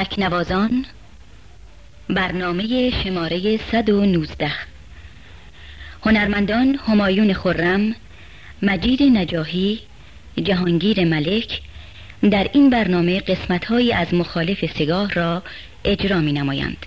تکنوازان برنامه شماره 119 هنرمندان همایون خرم مجید نجاهی جهانگیر ملک در این برنامه قسمتهایی از مخالف سگاه را اجرا می نمایند